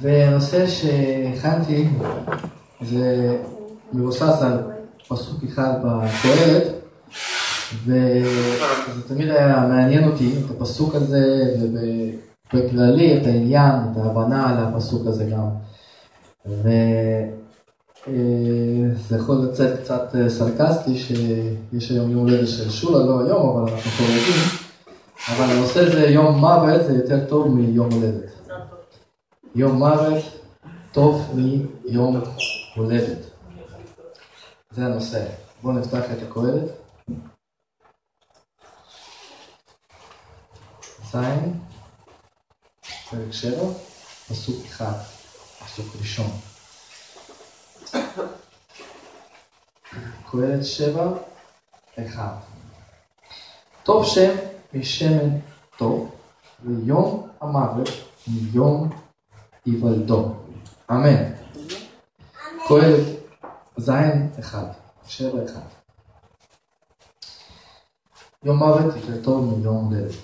והנושא שהכנתי זה מבוסס על פסוק אחד בקהלת, וזה תמיד היה מעניין אותי, את הפסוק הזה, ובכללי את העניין, את ההבנה על הפסוק הזה גם. וזה יכול לצאת קצת סרקסטי, שיש היום יום הולדת של שולה, לא היום, אבל אנחנו חוגגים, אבל הנושא זה יום מוות, זה יותר טוב מיום הולדת. יום מוות טוב מיום הולדת. זה הנושא. בואו נפתח את הקהלת. זין, פרק שבע, פסוק אחד, פסוק ראשון. קהלת שבע, אחד. טוב שם משמן טוב, ויום המוות מיום היוולדו. אמן. קהלת זין אחד, שבע אחד. יום מוות יותר מיום הולדת.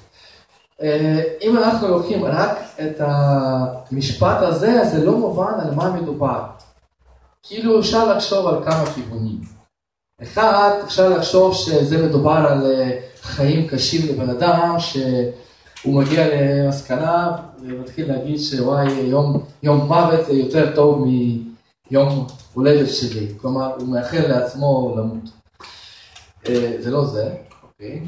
אה, אם אנחנו לוקחים רק את המשפט הזה, זה לא מובן על מה מדובר. כאילו אפשר לחשוב על כמה כיוונים. אחד, אפשר לחשוב שזה מדובר על אה, חיים קשים לבן אדם, שהוא מגיע למסקנה ומתחיל להגיד שוואי, יום, יום מוות זה יותר טוב מיום הולדת שלי. כלומר, הוא מאחל לעצמו למות. אה, זה לא זה, אוקיי?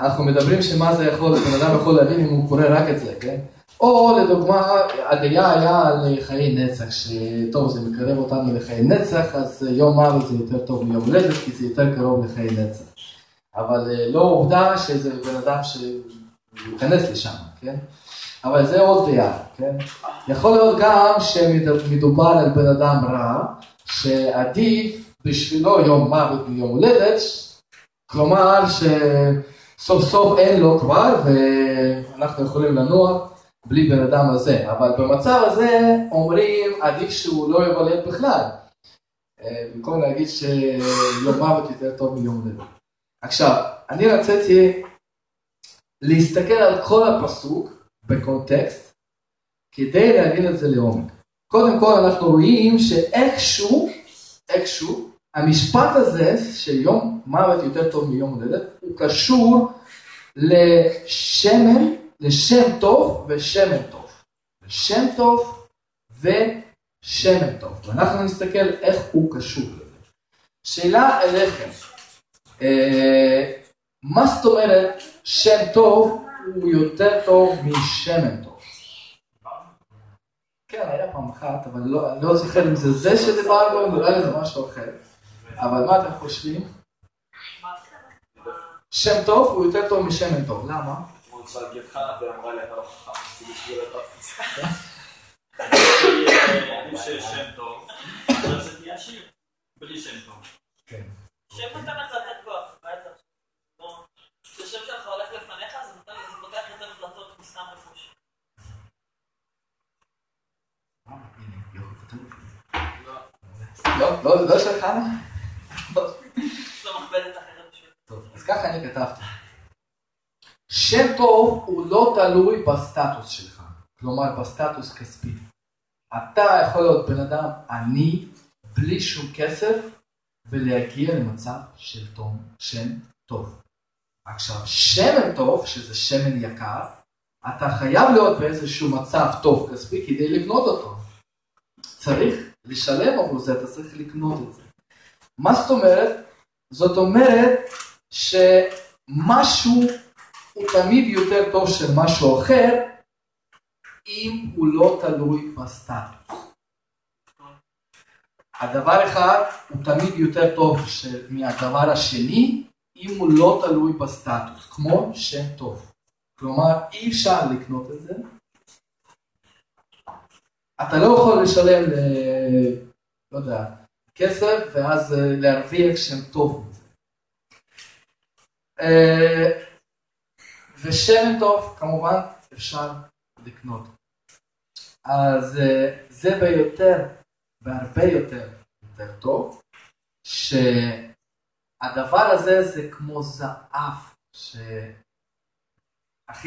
אנחנו מדברים שמה זה יכול, בן אדם יכול להבין אם הוא קורא רק את זה, כן? או לדוגמה, הדעה היה על חיי נצח, שטוב, זה מקרב אותנו לחיי נצח, אז יום מוות זה יותר טוב מיום הולדת, כי זה יותר קרוב לחיי נצח. אבל אה, לא עובדה שזה בן אדם שייכנס לשם, כן? אבל זה עוד דעה, כן? יכול להיות גם שמדובר על בן אדם רע, שעדיף בשבילו יום מוות מיום הולדת, כלומר שסוף סוף אין לו כבר ואנחנו יכולים לנוע בלי בן אדם הזה, אבל במצב הזה אומרים עדיף שהוא לא יוולד בכלל, במקום להגיד שיום מוות יותר טוב מיום הולדת. עכשיו, אני רציתי להסתכל על כל הפסוק בקונטקסט כדי להבין את זה לעומק. קודם כל אנחנו רואים שאיכשהו, איכשהו, המשפט הזה של יום מוות יותר טוב מיום הולדת הוא קשור לשמן, לשם טוב ושמן טוב. לשם טוב ושמן טוב. ואנחנו נסתכל איך הוא קשור לזה. שאלה אליכם, אה, מה זאת אומרת שם טוב הוא יותר טוב משמן טוב? כן, היה פעם אחת, אבל לא, לא זוכר אם זה זה שדיברנו, נראה לי זה משהו אחר. אבל מה אתם חושבים? שם טוב הוא יותר טוב משמן טוב, למה? כן. שם נותן לך לתת כוח, כששם שלך הולך לפניך, זה פותח יותר דלתות מסתם רפוש. לא, לא, לא שלך? יש לו מכבדת אחרת בשביל. טוב, אז ככה אני כתבתי. שם טוב הוא לא תלוי בסטטוס שלך, כלומר בסטטוס כספי. אתה יכול להיות בן אדם עני, בלי שום כסף, ולהגיע למצב של תום, שם טוב. עכשיו, שמן טוב, שזה שמן יקר, אתה חייב להיות באיזשהו מצב טוב כספי כדי לקנות אותו. צריך לשלם עבור זה, אתה צריך לקנות את זה. מה זאת אומרת? זאת אומרת שמשהו הוא תמיד יותר טוב של משהו אחר, אם הוא לא תלוי בסטטוס. הדבר אחד הוא תמיד יותר טוב מהדבר השני, אם הוא לא תלוי בסטטוס, כמו שם טוב. כלומר, אי אפשר לקנות את זה. אתה לא יכול לשלם, ל... לא יודע, כסף ואז אה, להרוויח שם טוב מזה. אה, ושם טוב, כמובן, אפשר לקנות. אז אה, זה ביותר, בהרבה יותר, יותר טוב, ש... הדבר הזה זה כמו זהב שהכי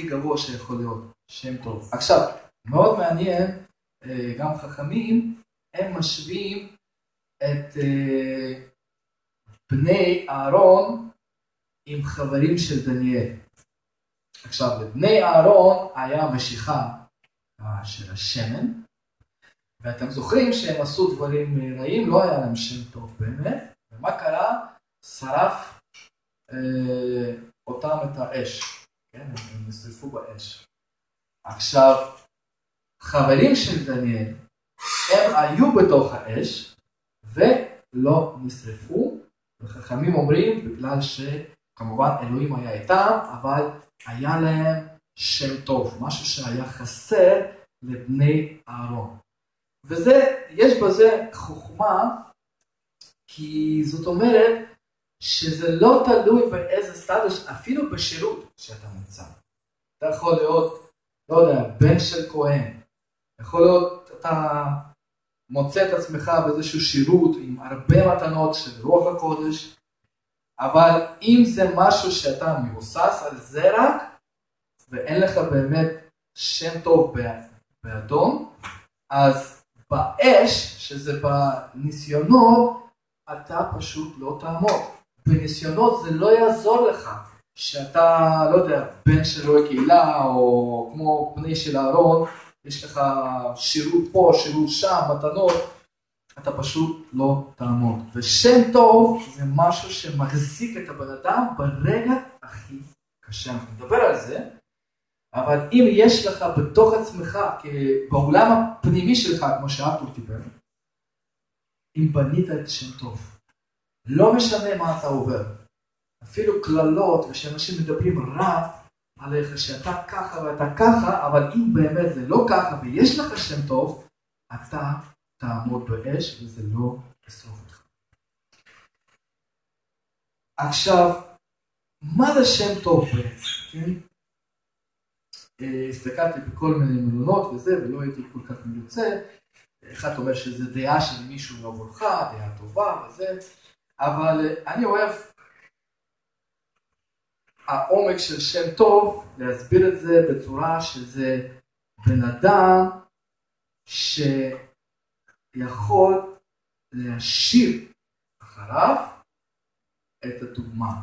גבוה שיכול להיות, שם טוב. עכשיו, מאוד מעניין אה, גם חכמים, הם משווים את אה, בני אהרון עם חברים של דניאל. עכשיו, לבני אהרון היה משיכה אה, של השמן, ואתם זוכרים שהם עשו דברים רעים, לא היה להם שם טוב באמת, ומה קרה? שרף אה, אותם את האש, כן? הם נשרפו באש. עכשיו, חברים של דניאל, הם היו בתוך האש ולא נשרפו, וחכמים אומרים בגלל שכמובן אלוהים היה איתם, אבל היה להם שם טוב, משהו שהיה חסר לבני אהרון. וזה, יש בזה חוכמה, כי זאת אומרת שזה לא תלוי באיזה סטטוס, אפילו בשירות שאתה נמצא. אתה יכול להיות, לא יודע, בן של כהן, יכול להיות, אתה מוצא את עצמך באיזשהו שירות עם הרבה מתנות של רוח הקודש, אבל אם זה משהו שאתה מבוסס על זה רק, ואין לך באמת שם טוב באדום, אז באש, שזה בניסיונות, אתה פשוט לא תעמוד. בניסיונות זה לא יעזור לך שאתה, לא יודע, בן של רואי קהילה, או כמו בני של אהרון, יש לך שירות פה, שירות שם, מתנות, אתה פשוט לא תעמוד. ושם טוב זה משהו שמחזיק את הבן אדם ברגע הכי קשה. אנחנו נדבר על זה, אבל אם יש לך בתוך עצמך, בעולם הפנימי שלך, כמו שארתור דיבר, אם בנית את שם טוב, לא משנה מה אתה עובר, אפילו קללות ושאנשים מדברים רע עליך שאתה ככה ואתה ככה, אבל אם באמת זה לא ככה ויש לך שם טוב, אתה תעמוד באש וזה לא ישרוף אותך. עכשיו, מה זה שם טוב בעצם, כן? אה, הסתכלתי בכל מיני מלונות וזה, ולא הייתי כל כך מיוצא. אחד אומר שזה דעה של מישהו עבורך, דעה טובה וזה, אבל אה, אני אוהב העומק של שם טוב, להסביר את זה בצורה שזה בן אדם שיכול להשאיר אחריו את הדוגמה.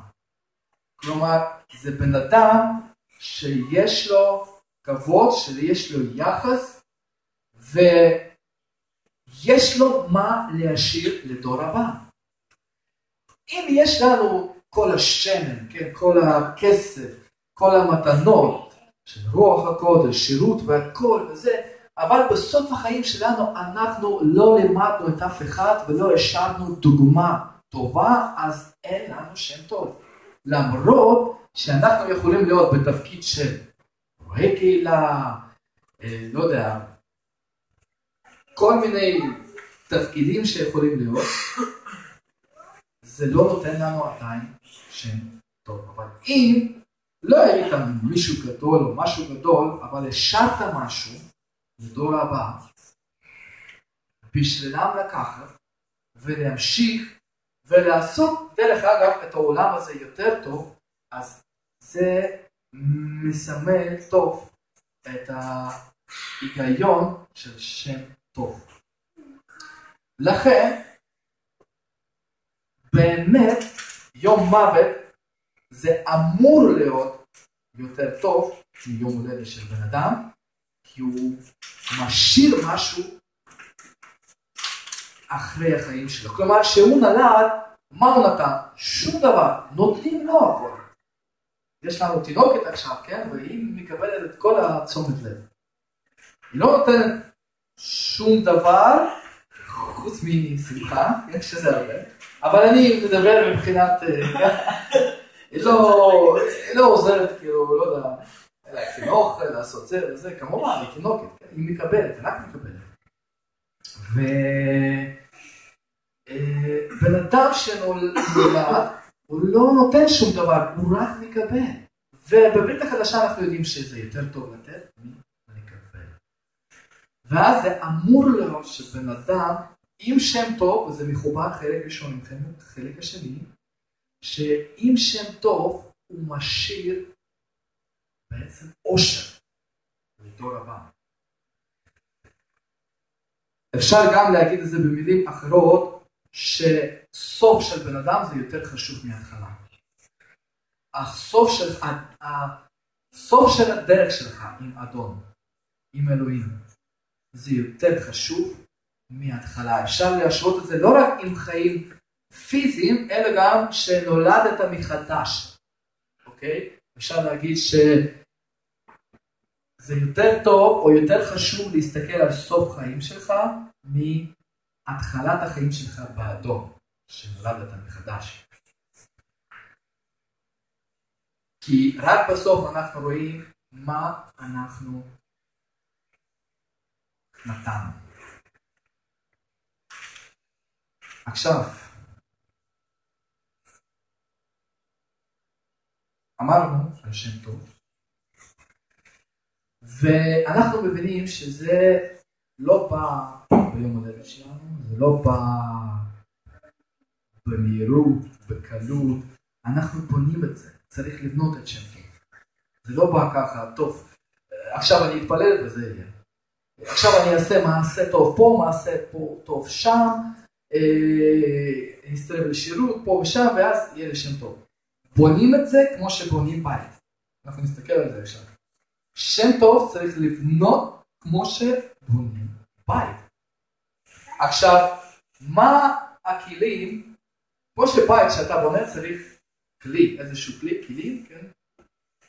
כלומר, זה בן אדם שיש לו כבוד, שיש לו יחס, ויש לו מה להשאיר לדור הבא. אם יש לנו כל השמן, כן, כל הכסף, כל המתנות של רוח הקודש, שירות והכל וזה, אבל בסוף החיים שלנו אנחנו לא לימדנו את אף אחד ולא השארנו דוגמה טובה, אז אין לנו שם טוב. למרות שאנחנו יכולים להיות בתפקיד של רואה קהילה, אה, לא יודע, כל מיני תפקידים שיכולים להיות, זה לא נותן לנו עדיין שם טוב. אבל אם לא היית מישהו גדול או משהו גדול, אבל השארת משהו לדור הבא, בשבילם לקחת ולהמשיך ולעשות, דרך אגב, את העולם הזה יותר טוב, אז זה מסמל טוב את ההיגיון של שם טוב. לכן, באמת, יום מוות זה אמור להיות יותר טוב מיום הולדת של בן אדם, כי הוא משאיר משהו אחרי החיים שלו. כלומר, כשהוא נולד, מה הוא נתן? שום דבר. נותנים לו הכל. יש לנו תינוקת עכשיו, כן? והיא מקבלת את כל התשומת לב. היא לא נותנת שום דבר חוץ משמחה, כן? שזה הרבה. אבל אני מדבר מבחינת... אה, היא לא, לא עוזרת, כאילו, לא יודע, לחינוך, לעשות זה וזה, כמובן, היא תינוקת, כן? היא מקבלת, רק מקבלת. ובן אה, אדם שנולד, הוא לא נותן שום דבר, הוא רק מקבל. ובברית החדשה אנחנו יודעים שזה יותר טוב לתת מלקבל. ואז זה אמור להיות שבן אדם עם שם טוב, וזה מחובר חלק ראשון חלק השני, שעם שם טוב הוא משאיר בעצם עושר לדור הבא. אפשר גם להגיד את זה במילים אחרות, שסוף של בן אדם זה יותר חשוב מההתחלה. הסוף של, הסוף של הדרך שלך עם אדון, עם אלוהים, זה יותר חשוב מההתחלה. אפשר להשוות את זה לא רק עם חיים פיזיים, אלא גם שנולדת מחדש, אוקיי? אפשר להגיד שזה יותר טוב או יותר חשוב להסתכל על סוף חיים שלך מהתחלת החיים שלך באדום, שנולדת מחדש. כי רק בסוף אנחנו רואים מה אנחנו נתנו. עכשיו, אמרנו על שם טוב, ואנחנו מבינים שזה לא בא ביום הולדת שלנו, זה לא בא במהירות, בקלות, אנחנו בונים את זה, צריך לבנות את שם טוב. זה לא בא ככה, טוב, עכשיו אני אתפלל וזה יהיה. עכשיו אני אעשה מעשה טוב פה, מעשה פה טוב שם, אה, נסתרב לשירות פה ושם, ואז יהיה לי שם טוב. בונים את זה כמו שבונים בית. אנחנו נסתכל על זה עכשיו. שם טוב צריך לבנות כמו שבונים בית. עכשיו, מה הכלים, כמו שבית שאתה בונה צריך כלי, איזשהו כלי, כלים, כן?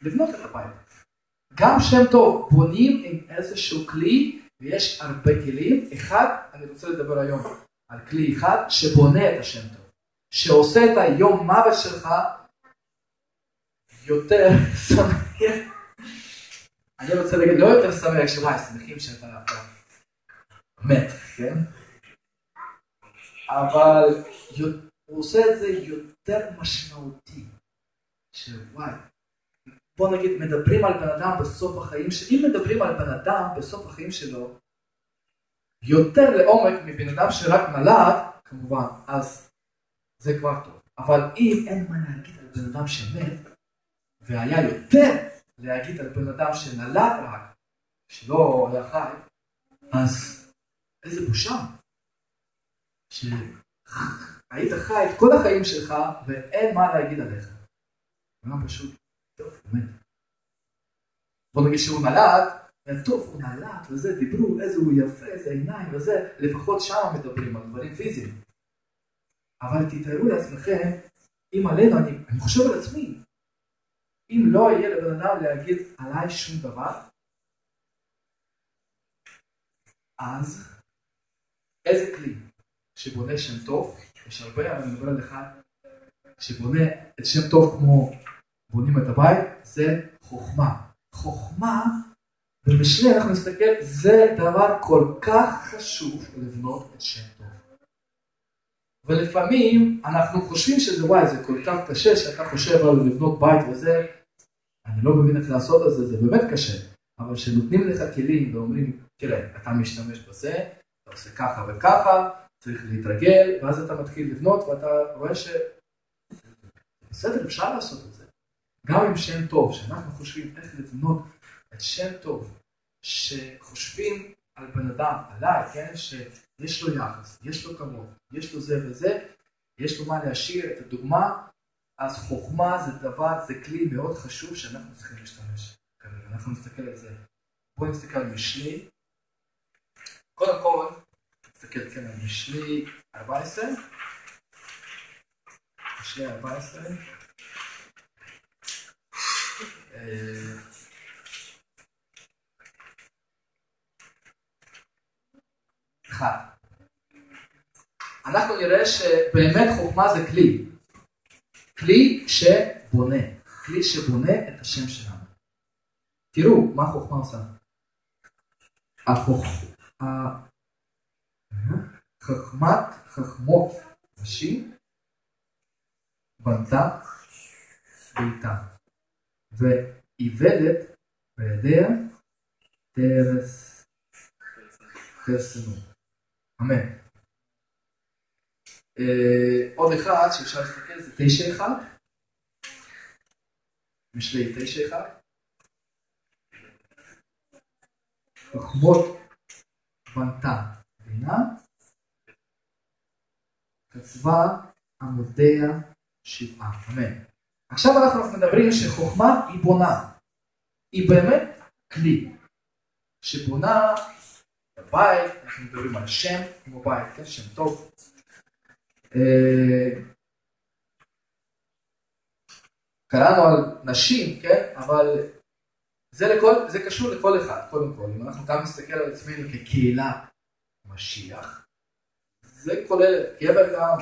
לבנות את הבית. גם שם טוב בונים עם איזשהו כלי ויש הרבה כלים. אחד, אני רוצה לדבר היום על כלי אחד שבונה את השם טוב, שעושה את היום מוות שלך יותר שמח. אני רוצה להגיד, לא יותר שמח, שוואי, שמחים שאתה מת, כן? אבל הוא עושה את זה יותר משמעותי. שוואי, בוא נגיד, מדברים על בן אדם בסוף החיים, אם מדברים על בן אדם בסוף החיים שלו, יותר לעומק מבן אדם שרק נולד, כמובן, אז זה כבר טוב. אבל אם אין מה להגיד על בן אדם שמת, והיה יותר להגיד על בן אדם שנולד רק, שלא היה חי, אז איזה בושה. שהיית חי את כל החיים שלך ואין מה להגיד עליך. מה פשוט, טוב, באמת. בוא נגיד שהוא נולד, טוב, הוא נעלת וזה, דיברו, איזה הוא יפה, איזה עיניים וזה, לפחות שם מדברים על דברים פיזיים. אבל תתארו לעצמכם, אם עלינו, אני, אני חושב על עצמי, אם לא יהיה לבן אדם להגיד עליי שום דבר, אז איזה כלי שבונה שם טוב, יש הרבה, אבל אני מדבר על אחד, שבונה את שם טוב כמו בונים את הבית, זה חוכמה. חוכמה במשלי אנחנו נסתכל, זה דבר כל כך חשוב לבנות את שם טוב. ולפעמים אנחנו חושבים שזה וואי, זה כל כך קשה שאתה חושב על לבנות בית וזה, אני לא מבין איך לעשות את זה, זה באמת קשה. אבל כשנותנים לך כלים ואומרים, תראה, אתה משתמש בזה, אתה עושה ככה וככה, צריך להתרגל, ואז אתה מתחיל לבנות ואתה רואה ש... בסדר, אפשר לעשות את זה. גם עם שם טוב, שאנחנו חושבים איך לבנות שם טוב, שחושבים על בן אדם, עליי, כן, שיש לו יחס, יש לו כבוד, יש לו זה וזה, יש לו מה להשאיר את הדוגמה, אז חוכמה זה דבר, זה כלי מאוד חשוב שאנחנו צריכים להשתמש כרגע, אנחנו נסתכל על זה. בואו נסתכל על משלי. קודם כל, נסתכל כן על משלי 14. משלי 14. אחד. אנחנו נראה שבאמת חוכמה זה כלי. כלי שבונה. כלי שבונה את השם שלנו. תראו מה חוכמה עושה. החוכ... חכמת חכמות נשים בנתה ביתה ואיבדת בידיה תרס חסנו. אמן. Uh, עוד אחד שאפשר להסתכל זה תשע אחד. משלי תשע אחד. חכמות בנתה בינה, קצבה עמודיה שבעה. אמן. עכשיו אנחנו מדברים שחוכמה היא בונה. היא באמת כלי שבונה בבית, אנחנו מדברים על שם כמו בית, כן, שם טוב. אה, קראנו על נשים, כן, אבל זה, לכל, זה קשור לכל אחד, קודם כל. אם אנחנו גם נסתכל על עצמנו כקהילה משיח, זה כולל גבר גם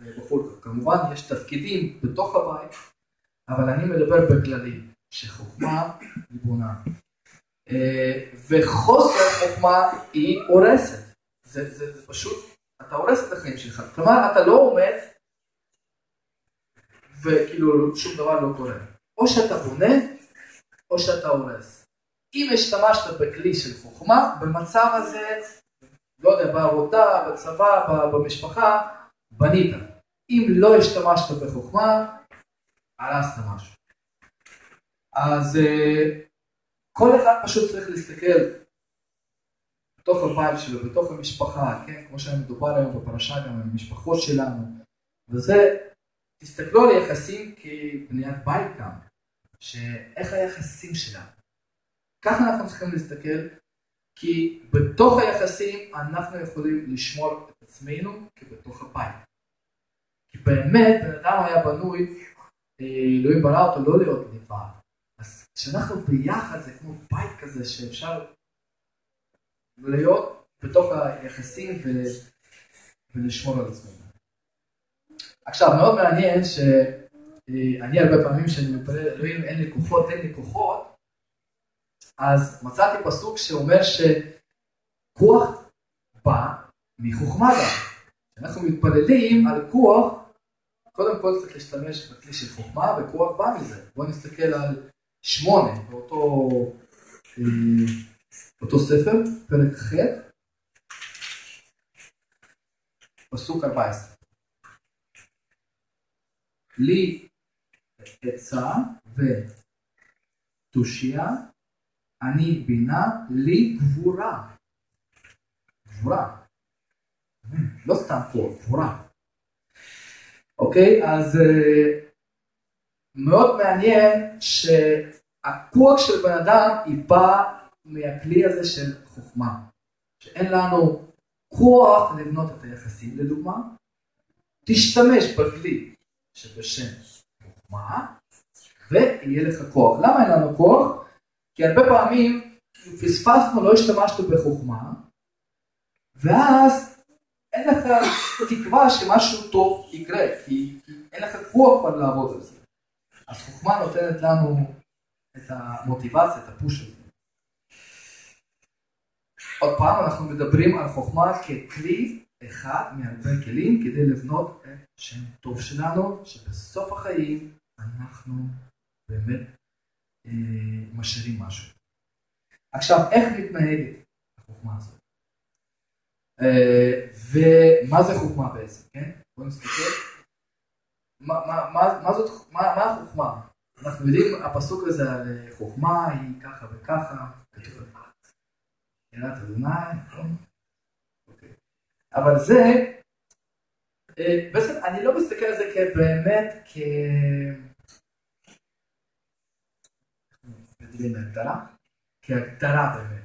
ובחור. כמובן יש תפקידים בתוך הבית, אבל אני מדבר בכללי, שחוכמה היא בונה. אה, וחוסר חוכמה היא הורסת. זה, זה, זה פשוט, אתה הורס את החיים שלך. כלומר, אתה לא עומד וכאילו שום דבר לא קורה. או שאתה בונה, או שאתה הורס. אם השתמשת בכלי של חוכמה, במצב הזה, לא יודע, בעבודה, בצבא, במשפחה, בנית. אם לא השתמשת בחוכמה, הרסת משהו. אז אה, כל אחד פשוט צריך להסתכל בתוך הבית שלו, בתוך המשפחה, כן, כמו שמדובר היום בפרשה גם עם המשפחות שלנו, וזה, תסתכלו על יחסים כבניית בית גם, שאיך היחסים שלנו. ככה אנחנו צריכים להסתכל, כי בתוך היחסים אנחנו יכולים לשמור את עצמנו כבתוך הבית. כי באמת בן אדם היה בנוי, אה, אלוהים ברא אותו לא להיות לבד. כשאנחנו ביחד זה כמו בית כזה שאפשר להיות בתוך היחסים ו... ולשמור על עצמנו. עכשיו מאוד מעניין שאני הרבה פעמים כשאני מתפלל אלוהים אין לי כוחות אין לי כוחות אז מצאתי פסוק שאומר שכוח בא מחוכמה גם. כשאנחנו מתפללים על כוח קודם כל צריך להשתמש בכלי של חוכמה וכוח בא מזה. בואו נסתכל על שמונה, באותו, אה, אותו ספר, פרק ח', פסוק 14. לי עצה ותושייה, אני בינה, לי גבורה. גבורה. לא סתם פה, גבורה. אוקיי, אז אה, מאוד מעניין שהכוח של בן אדם היא באה מהכלי הזה של חוכמה. שאין לנו כוח לבנות את היחסים, לדוגמה, תשתמש בכלי שבשם חוכמה, ויהיה לך כוח. למה אין לנו כוח? כי הרבה פעמים פספסנו, לא השתמשנו בחוכמה, ואז אין לך תקווה שמשהו טוב יקרה, כי אין לך כוח כבר לעבוד על זה. אז חוכמה נותנת לנו את המוטיבציה, את הפוש הזה. עוד פעם, אנחנו מדברים על חוכמה ככלי אחד מהרבה כלים כדי לבנות את שם טוב שלנו, שבסוף החיים אנחנו באמת אה, משאירים משהו. עכשיו, איך מתנהגת החוכמה הזאת? אה, ומה זה חוכמה בעצם, כן? בואו נסתכל. מה החוכמה? אנחנו יודעים, הפסוק הזה על אה, חוכמה היא ככה וככה, כתוב יראת אדוני, נכון? אוקיי. אבל זה, אה, בעצם אני לא מסתכל על זה כבאמת, כ... הגדרה? כהגדרה באמת.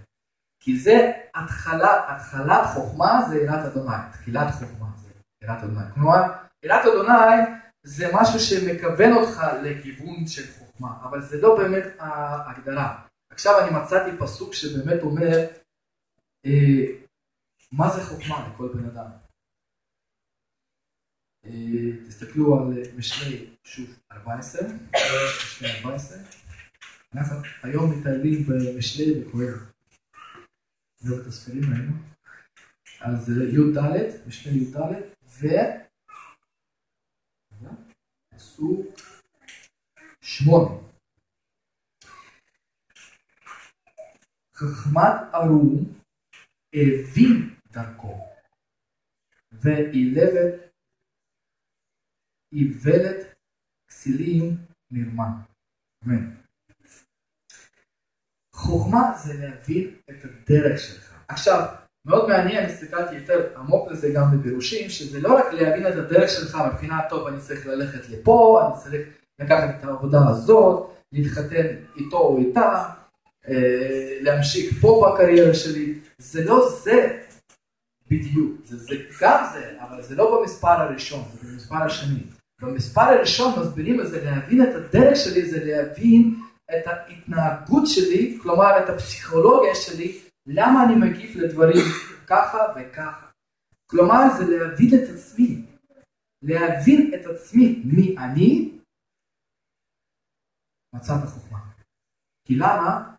כי זה התחלה, התחלת חוכמה זה יראת אדוני, תחילת חוכמה זה יראת אדוני. כלומר, יראת אדוני זה משהו שמכוון אותך לכיוון של חוכמה, אבל זה לא באמת ההגדרה. עכשיו אני מצאתי פסוק שבאמת אומר אה, מה זה חוכמה לכל בן אדם. אה, תסתכלו על משלי, שוב, 14, משלי 14. אנחנו היום מטיילים במשלי וקוראים. נראה את הספרים האלו. אז י"ד, משלי י"ד, ו... פסוק שמונה. חכמת ארום הבין דרכו, ואילבת איוולת כסילים נרמה. אמן. חוכמה זה להבין את הדרך שלך. עכשיו, מאוד מעניין, הסתכלתי יותר עמוק לזה גם בפירושים, שזה לא רק להבין את הדרך שלך מבחינת טוב, אני צריך ללכת לפה, אני צריך לקחת את העבודה הזאת, להתחתן איתו או איתה, אה, להמשיך פה בקריירה שלי, זה לא זה בדיוק, זה, זה גם זה, אבל זה לא במספר הראשון, זה במספר השני. במספר הראשון מסבירים את זה, להבין את הדרך שלי זה להבין את ההתנהגות שלי, כלומר את הפסיכולוגיה שלי, למה אני מגיב לדברים ככה וככה. כלומר זה להבין את עצמי, להבין את עצמי מי אני, מצאת חוכמה. כי למה?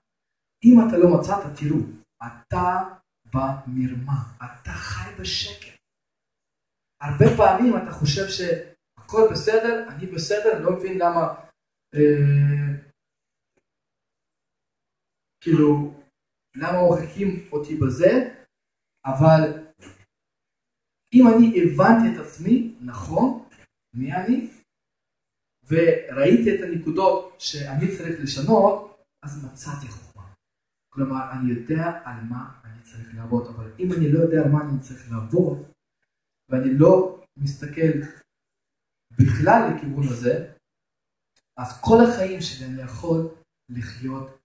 אם אתה לא מצאת, תראו, אתה במרמה, אתה חי בשקט. הרבה פעמים אתה חושב שהכל בסדר, אני בסדר, לא מבין למה, אה, כאילו, למה מוחקים אותי בזה, אבל אם אני הבנתי את עצמי, נכון, מי אני, וראיתי את הנקודות שאני צריך לשנות, אז מצאתי חוכמה. כלומר, אני יודע על מה אני צריך לעבוד, אבל אם אני לא יודע על מה אני צריך לעבוד, ואני לא מסתכל בכלל לכיוון הזה, אז כל החיים שלי אני יכול לחיות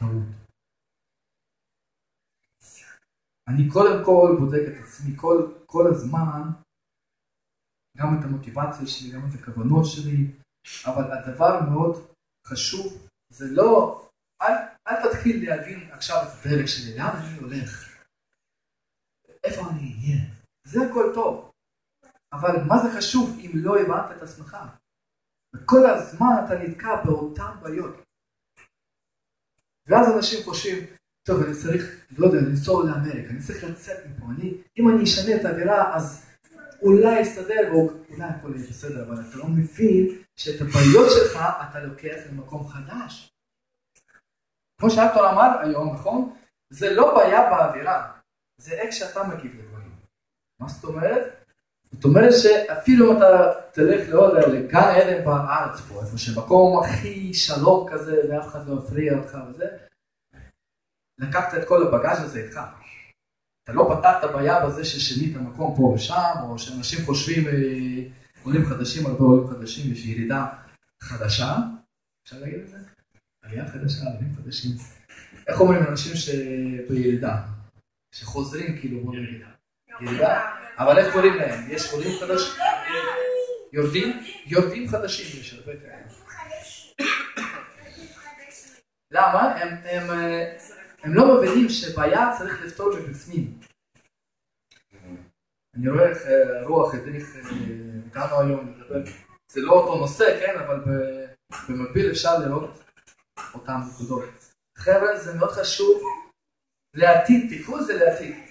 בטעות. אני קודם כל בודק את עצמי כל, כל הזמן, גם את המוטיבציה שלי, גם את הכוונות שלי, אבל הדבר המאוד חשוב זה לא, אל, אל תתחיל להבין עכשיו את הדרך שלי, לאן אני הולך, איפה אני אהיה, זה הכל טוב, אבל מה זה חשוב אם לא הבנת את עצמך? וכל הזמן אתה נתקע באותן בעיות. ואז אנשים חושבים, טוב, אני צריך, לא יודע, לנסוע לאמריקה, אני צריך לצאת מפה, אני, אם אני אשנה את האווירה, אז אולי יסתדר, או אולי הכל יהיה בסדר, אבל אתה לא מבין שאת הבעיות שלך אתה לוקח למקום חדש. כמו שאלתור אמר היום, נכון? זה לא בעיה באווירה, זה איך שאתה מגיב לדברים. מה זאת אומרת? זאת אומרת שאפילו אם אתה תלך, יודע, לגן עדן בארץ פה, איפה שמקום הכי שלום כזה ואף אחד לא יפריע אותך וזה, לקחת את כל הבגאז' הזה איתך. אתה לא פתרת בעיה בזה ששינית מקום פה ושם, או שאנשים חושבים, אה, עולים חדשים, הרבה עולים חדשים, יש ירידה חדשה, אפשר להגיד את זה? עלייה חדשה, עולים חדשים. איך אומרים אנשים שבירידה, שחוזרים כאילו בוא נגיד, ירידה, אבל איך קוראים להם? יש עולים חדשים? יורדים? יורדים חדשים, יש הרבה כאלה. למה? הם, הם, אה, הם לא מבינים שבעיה צריך לפתור מבפנים. אני רואה איך אה, רוח הדריך אה, היום לדבר, זה לא אותו נושא, כן, אבל במקביל אפשר לראות אותם נקודות. חבר'ה, זה מאוד חשוב לעתיד, את זה לעתיד.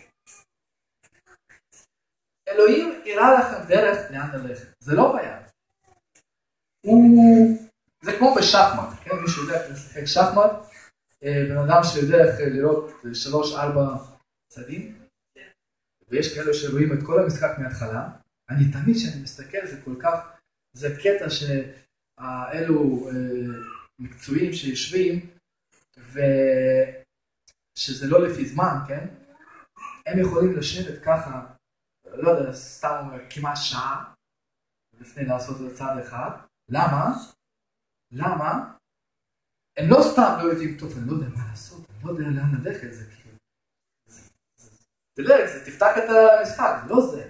אלוהים הראה לכם דרך לאן ללכת, זה לא בעיה. הוא, זה כמו בשחמט, כן, מי שיודע לשחק שחמט, אה, בן אדם שיודע איך לראות שלוש ארבע צדים, ויש כאלה שרואים את כל המשחק מההתחלה, אני תמיד כשאני מסתכל זה כל כך, זה קטע שאלו אה, מקצועיים שיושבים, ושזה לא לפי זמן, כן? הם יכולים לשבת ככה, לא יודע, סתם כמעט שעה, לפני לעשות את צעד אחד. למה? למה? הם לא סתם לא יודעים, טוב, אני לא יודע מה לעשות, אני לא יודע לאן ללכת, זה כאילו... תלך, זה תפתח את המשחק, לא זה.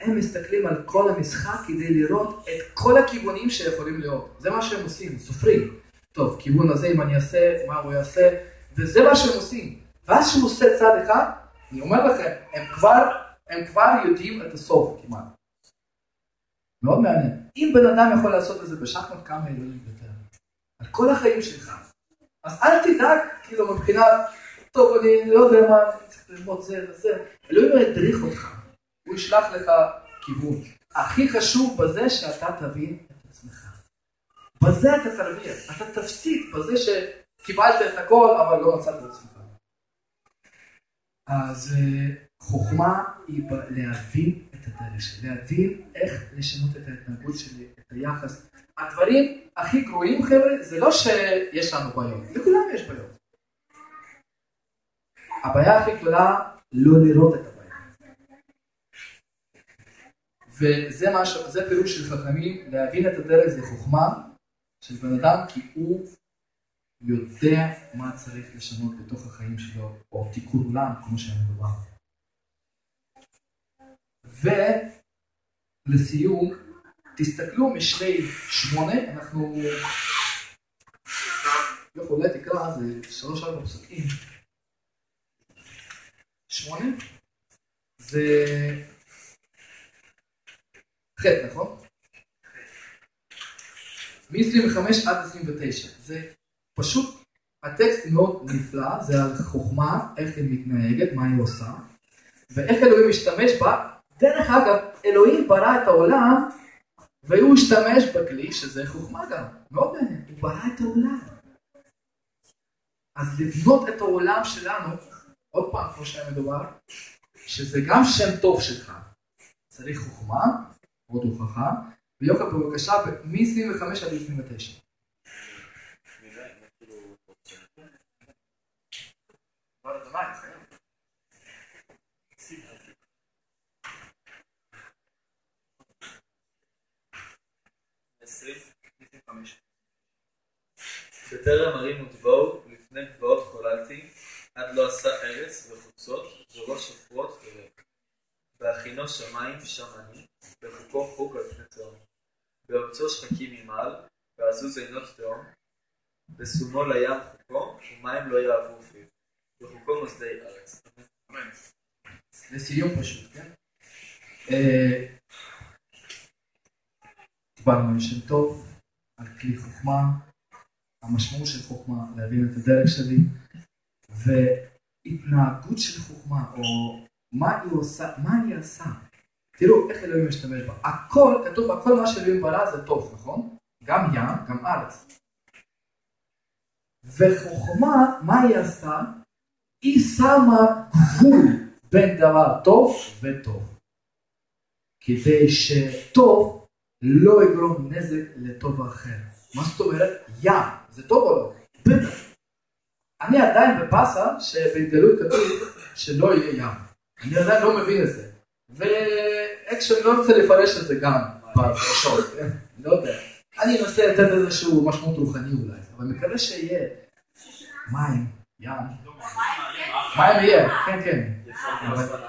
הם מסתכלים על כל המשחק כדי לראות את כל הכיוונים שיכולים להיות. זה מה שהם עושים, סופרים. טוב, כיוון הזה, אם אני אעשה, מה הוא יעשה, וזה מה שהם עושים. ואז כשהוא עושה צד אחד, אני אומר לכם, הם כבר, הם כבר יודעים את הסוף כמעט. מאוד מעניין. אם בן אדם יכול לעשות את זה בשחמט, כמה אלוהים יותר. על כל החיים שלך. אז אל תדאג, כאילו מבחינת, טוב, אני לא יודע מה, אני צריך ללמוד זה וזה. אלוהים ידריך אותך, הוא ישלח לך כיוון. הכי חשוב בזה שאתה תבין את עצמך. בזה אתה תרוויח, אתה תפסיד בזה שקיבלת את הכל, אבל לא מצאת את עצמך. אז אה, חוכמה היא להבין את הדרך להבין איך לשנות את ההתנהגות שלי, את היחס. הדברים הכי גרועים חבר'ה, זה לא שיש לנו בעיות, לכולם יש בעיות. הבעיה הכי גדולה, לא לראות את הבעיה. וזה מה. זה פירוש של חכמים, להבין את הדרך זה חוכמה של בן אדם, כי הוא יודע מה צריך לשנות בתוך החיים שלו, או תיקון עולם, כמו שהיה מדובר. ולסיום, תסתכלו משלי שמונה, אנחנו... לא אולי תקרא, זה שלוש ארבע פסוקים. שמונה? זה חטא, נכון? מ-25 עד 29. זה פשוט, הטקסט מאוד נפלא, זה על חוכמה, איך היא מתנהגת, מה היא עושה, ואיך אלוהים משתמש בה. דרך אגב, אלוהים ברא את העולם, והוא השתמש בכלי, שזה חוכמה גם. מאוד מעניין, הוא ברא את העולם. אז לבנות את העולם שלנו, עוד פעם, כמו שהיה מדובר, שזה גם שם טוב שלך. צריך חוכמה, עוד הוכחה, ויוחד בבקשה מ-25 עד 29. בטרם ערים ותבואו, לפני גבעות חוללתי, עד לא עשה ארץ וחוצות, וראש שפרות וריק. בהכינו שמיים שם אני, בחוקו חוג על פני תהום. בארצו שחקים ממעל, ועזוז עינות תהום, בסומו לים חוקו, ומים לא יעברו פיו. בחוקו מוסדי ארץ. לסיום פשוט, כן? אה, דיברנו על שם טוב, על כלי חוכמה, המשמעות של חוכמה, להבין את הדרך שלי, והתנהגות של חוכמה, או מה היא עושה, מה היא עושה. תראו איך אלוהים משתמש בה. הכל, כתוב, הכל מה שאלוהים ברא זה טוב, נכון? גם ים, גם ארץ. וחוכמה, מה היא עשתה? היא שמה גבול בין דבר טוב וטוב. כדי שטוב לא יגרום נזק לטוב אחר. מה זאת אומרת? ים. זה טוב או לא? בטח. אני עדיין בפאסה שבהתגלות כתוב שלא יהיה ים. אני עדיין לא מבין את זה. ואיכשהו אני לא רוצה לפרש את זה גם בפרשות, כן? לא יודע. אני אנסה לתת איזשהו משמעות רוחני אולי, אבל מקווה שיהיה מים, ים. מים יהיה, כן, כן.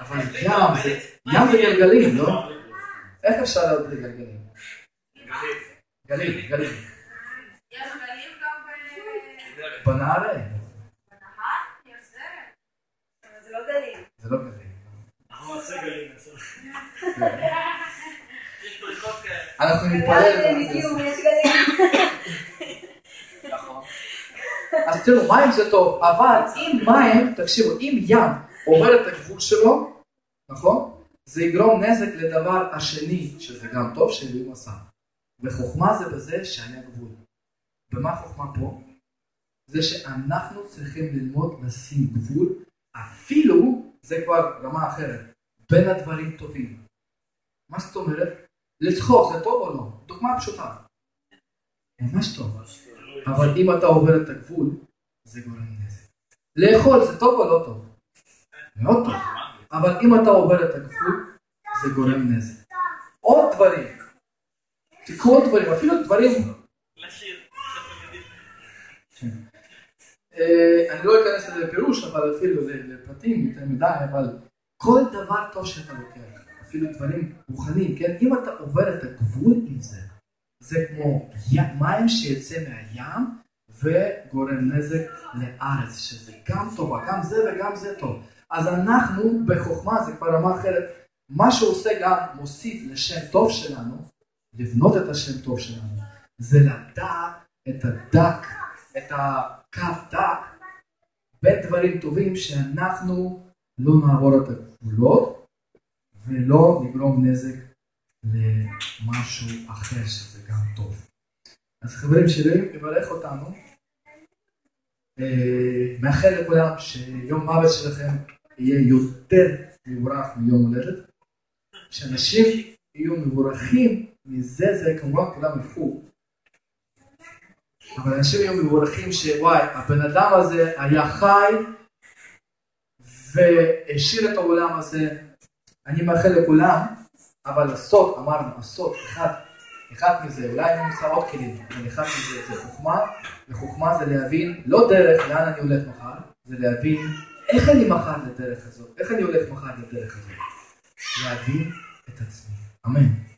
אבל ים זה, ים זה גלגלים, לא? איך אפשר להיות בגלגלים? גלים, גלים. יש גלים גם ב... בנהרי. בנהר? יש זרם. אבל זה לא. זה לא גלים. אנחנו נעשה נתפלל. גלים. נכון. אז תראו, מים זה טוב, אבל אם מים, תקשיבו, אם ים עובר את הגבול שלו, נכון? זה יגרום נזק לדבר השני, שזה גם טוב, שאלוהים עשה. וחוכמה זה בזה שהיה גבול. ומה חוכמה פה? זה שאנחנו צריכים ללמוד לשים גבול, אפילו, זה כבר רמה אחרת, בין הדברים טובים. מה זאת אומרת? לצחוק זה טוב או לא? דוגמה פשוטה. ממש טוב. אבל אם אתה עובר את הגבול, זה גורם נזק. לאכול זה טוב או לא טוב? מאוד טוב. אבל אם אתה עובר את הגבול, זה גורם נזק. עוד דברים. עוד דברים, אפילו דברים... לשיר. אה, אני לא אכנס לזה לפירוש, אבל אפילו לפרטים יותר מדי, אבל כל דבר טוב שאתה לוקח, אפילו דברים רוחניים, כן? אם אתה עובר את הגבול עם זה, זה כמו מים שיצא מהים וגורם נזק לארץ, שזה גם טוב, גם זה וגם זה טוב. אז אנחנו בחוכמה, זה כבר רמה אחרת, מה שעושה גם מוסיף לשם טוב שלנו, לבנות את השם טוב שלנו, זה לדעת את הדק, את הקו דק, בין דברים טובים שאנחנו לא נעבור את הגבולות ולא נגרום נזק למשהו אחר שזה גם טוב. אז חברים שלי, מברך אותנו. אה, מאחל לכולם שיום מוות שלכם יהיה יותר מבורך מיום הולדת. שאנשים יהיו מבורכים מזה, זה כמובן כולם יפו. אבל אנשים יהיו מבורכים שוואי, הבן אדם הזה היה חי והשאיר את העולם הזה. אני מאחל לכולם, אבל הסוד, אמרנו, הסוד, אחד, אחד מזה, אולי אני נמצא עוד כלים, אבל אחד מזה זה חוכמה, וחוכמה זה להבין, לא דרך לאן אני הולך מחר, זה להבין איך אני מחר לדרך הזאת, איך אני הולך מחר לדרך הזאת. להבין את עצמי. אמן.